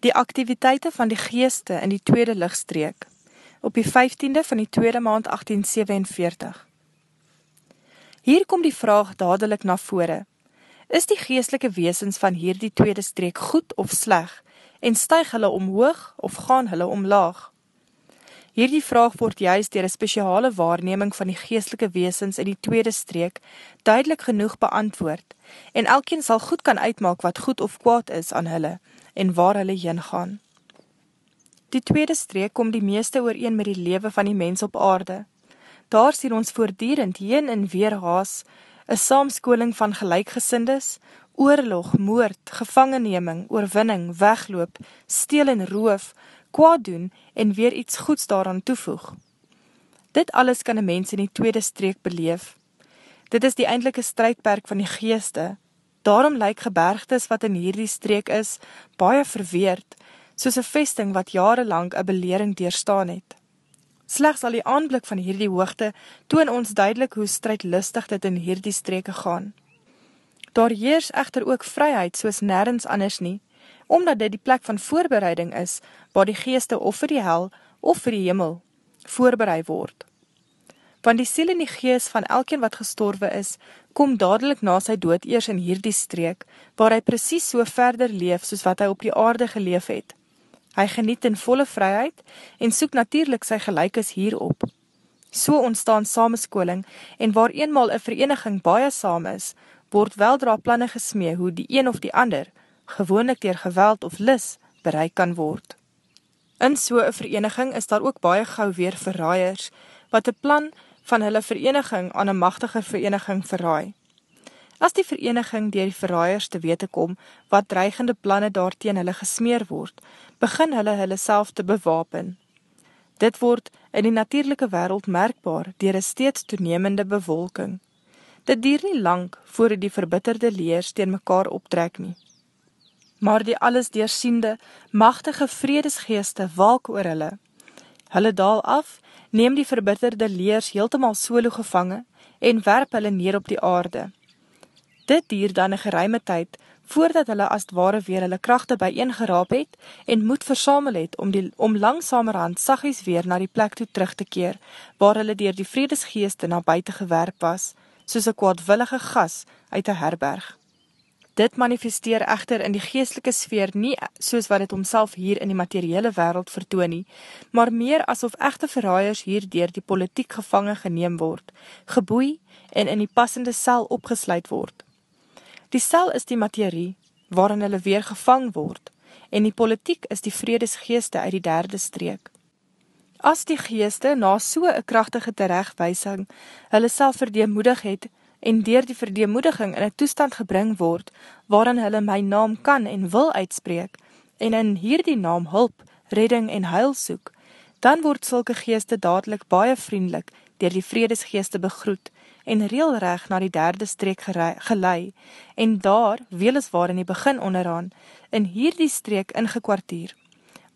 Die activiteite van die geeste in die tweede lichtstreek, op die 15de van die tweede maand 1847. Hier kom die vraag dadelijk na vore. Is die geestelike weesens van hier die tweede streek goed of sleg, en stuig hulle omhoog of gaan hulle omlaag? Hierdie vraag word juist dier een speciale waarneming van die geestelike weesens in die tweede streek duidelik genoeg beantwoord, en elkeen sal goed kan uitmaak wat goed of kwaad is aan hulle, en waar hulle heen gaan. Die tweede streek kom die meeste ooreen met die lewe van die mens op aarde. Daar sien ons voordierend heen en weer haas, een saamskoling van gelijkgesindes, oorlog, moord, gevangenneming, oorwinning, wegloop, steel en roof, kwaad doen en weer iets goeds daaraan toevoeg. Dit alles kan een mens in die tweede streek beleef. Dit is die eindelike strijdperk van die geeste, Daarom lyk gebergtes wat in hierdie streek is, baie verweerd, soos een vesting wat jarenlang een belering deurstaan het. Slechts al die aanblik van hierdie hoogte toon ons duidelik hoe strijdlustig dit in hierdie streke gaan. Daar heers echter ook vryheid soos nergens anders nie, omdat dit die plek van voorbereiding is, waar die geeste of vir die hel of vir die hemel voorbereid word want die siel en die gees van elkeen wat gestorwe is, kom dadelijk na sy dood eers in hierdie streek, waar hy precies so verder leef soos wat hy op die aarde geleef het. Hy geniet in volle vryheid en soek natuurlijk sy gelijkes hierop. So ontstaan samenskoling en waar eenmaal een vereniging baie saam is, word weldra planne gesmee hoe die een of die ander, gewoonlik dier geweld of lis, bereik kan word. In so'n vereniging is daar ook baie gauw weer verraaiers, wat die plan van hulle vereniging aan een machtige vereniging verraai. As die vereniging dier die verraaiers te wete kom, wat dreigende planne daarteen hulle gesmeer word, begin hulle hulle self te bewapen. Dit word in die natuurlijke wereld merkbaar dier een steeds toenemende bewolking. Dit dier nie lang voor die verbitterde leers teen mekaar optrek nie. Maar die alles deersiende, machtige vredesgeeste walk oor hulle. Hulle daal af neem die verbitterde leers heeltemaal solo gevange en werp hulle neer op die aarde. Dit dier dan een geruime tyd, voordat hulle as ware weer hulle krachte bijeen geraap het en moed versamel het om, die, om langsamerhand sagies weer na die plek toe terug te keer, waar hulle dier die vredesgeeste na buiten gewerp was, soos een kwaadwillige gas uit een herberg. Dit manifesteer echter in die geestelike sfeer nie soos wat het homself hier in die materiële wereld vertoon nie, maar meer asof echte verraaiers hierdoor die politiek gevangen geneem word, geboei en in die passende cel opgesluit word. Die cel is die materie, waarin hulle weer gevang word, en die politiek is die vredesgeeste uit die derde streek. As die geeste na so'n krachtige terechtwijsing hulle self verdeemoedig het, en dier die verdeemoediging in een toestand gebring word, waarin hulle my naam kan en wil uitspreek, en in hierdie naam hulp, redding en huil soek, dan word sulke geeste dadelijk baie vriendelik dier die vredesgeeste begroet en reelreg na die derde streek gelei, en daar, weliswaar in die begin onderaan, in hierdie streek ingekwartier,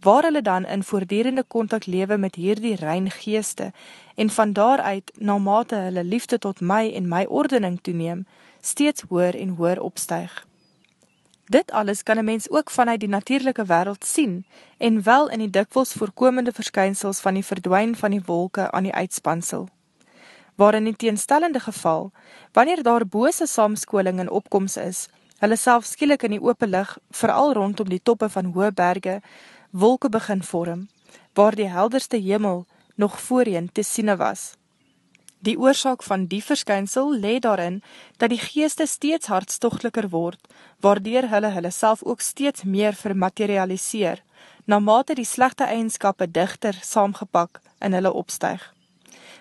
waar hulle dan in voordierende contact lewe met hierdie rein geeste, en van daaruit, na mate hulle liefde tot my en my ordening toeneem, steeds hoor en hoor opstuig. Dit alles kan een mens ook vanuit die natuurlijke wereld sien, en wel in die dikwels voorkomende verskynsels van die verdwijn van die wolke aan die uitspansel. Waar in die teenstellende geval, wanneer daar bose saamskoling in opkomst is, hulle self skielik in die open lig, vooral rondom die toppe van hoë berge, wolke begin vorm, waar die helderste hemel nog voorheen te siene was. Die oorzaak van die verskynsel le daarin, dat die geeste steeds hartstochtliker word, waardeer hulle hulle self ook steeds meer vermaterialiseer, na mate die slechte eigenskappe dichter saamgepak in hulle opstuig.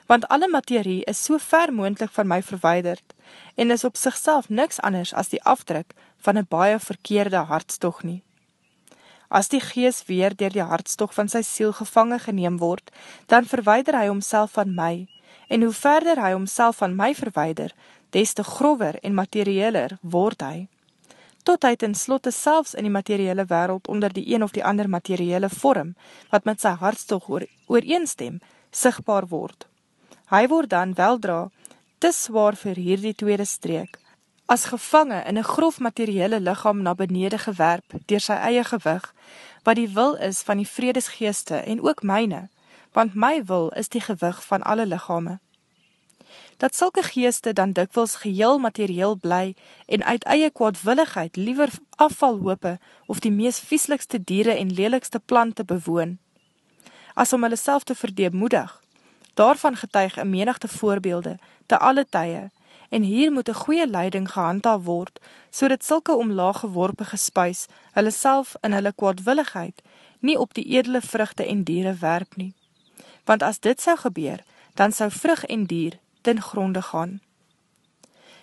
Want alle materie is so ver moendlik van my verweiderd, en is op sigself niks anders as die afdruk van een baie verkeerde hartstocht nie. As die gees weer dier die hartstog van sy siel gevangen geneem word, dan verweider hy homself van my, en hoe verder hy homself van my verweider, des te grover en materiëler word hy. Tot hy ten slotte selfs in die materiële wereld onder die een of die ander materiële vorm, wat met sy hartstog oor, ooreenstem, sigtbaar word. Hy word dan weldra te zwaar vir hierdie tweede streek, as gevange in een grof materiële lichaam na benede gewerp, dier sy eie gewig, wat die wil is van die vredesgeeste en ook myne, want my wil is die gewig van alle lichame. Dat sulke geeste dan dikwils geheel materieel bly en uit eie kwaadwilligheid liever afval hoope of die mees vieslikste diere en lelikste plante bewoon, as om hulle self te verdeemmoedig. Daarvan getuig een menigte voorbeelde, te alle tye, en hier moet een goeie leiding gehandhaaf word, so dat sulke omlaag geworpe gespuis, hulle self in hulle kwaadwilligheid, nie op die edele vruchte en diere werp nie. Want as dit sou gebeur, dan sou vrug en dier ten gronde gaan.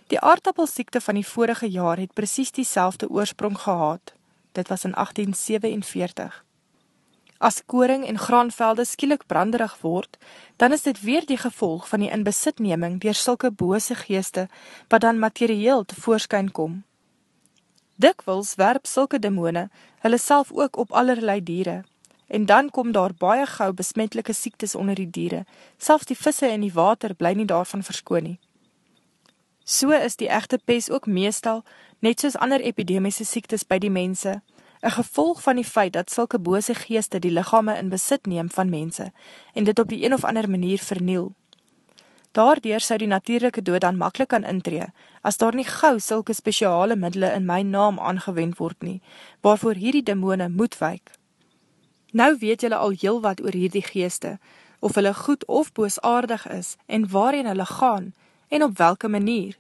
Die aardappelsiekte van die vorige jaar het precies die selfde oorsprong gehad. Dit was in 1847. As koring en graanvelde skielik branderig word, dan is dit weer die gevolg van die inbesitneming dier sulke bose geeste, wat dan materieel te voorskyn kom. Dikwils werp sulke demone hulle self ook op allerlei diere, en dan kom daar baie gauw besmetlike siektes onder die diere, selfs die visse in die water bly nie daarvan verskoon nie. So is die echte pes ook meestal, net soos ander epidemiese siektes by die mense, een gevolg van die feit dat sulke bose geeste die lichame in besit neem van mense en dit op die een of ander manier verniel. Daardoor sou die natuurlijke dood dan makkelijk kan intree, as daar nie gauw sulke speciale middele in my naam aangewend word nie, waarvoor hierdie demone moet wyk. Nou weet julle al heel wat oor hierdie geeste, of hulle goed of boosaardig is, en waarin hulle gaan, en op welke manier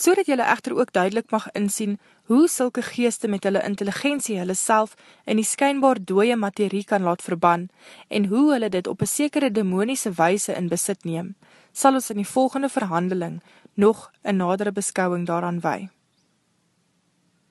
so dat jylle echter ook duidelik mag insien hoe sulke geeste met hulle intelligentie hulle self in die skynbaar dooie materie kan laat verban en hoe hulle dit op een sekere demoniese weise in besit neem, sal ons in die volgende verhandeling nog een nadere beskouwing daaraan wei.